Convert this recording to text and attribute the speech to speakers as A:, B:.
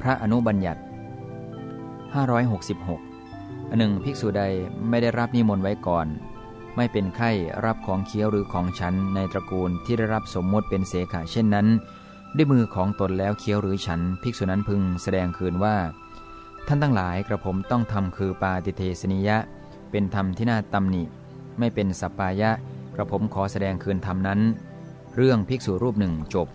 A: พระอนุบัญญัติ 566อันหนึ่งภิกษุใดไม่ได้รับนิมนต์ไว้ก่อน ไม่เป็นไข้รับของเคี้ยวหรือของฉันในตระกูลที่ได้รับสมมติเป็นเสขะเช่นนั้น ด้วยมือของตนแล้วเคี้ยวหรือฉัน ภิกษุนั้นพึงแสดงคืนว่า ท่านทั้งหลายกระผมต้องทำคือปาติเทสนิยะ เป็นธรรมที่น่าตำหนิ ไม่เป็นสัปปายะ กระผมขอแสดงคืนธรรมนั้น เรื่องภิกษุรูปหนึ่งจบ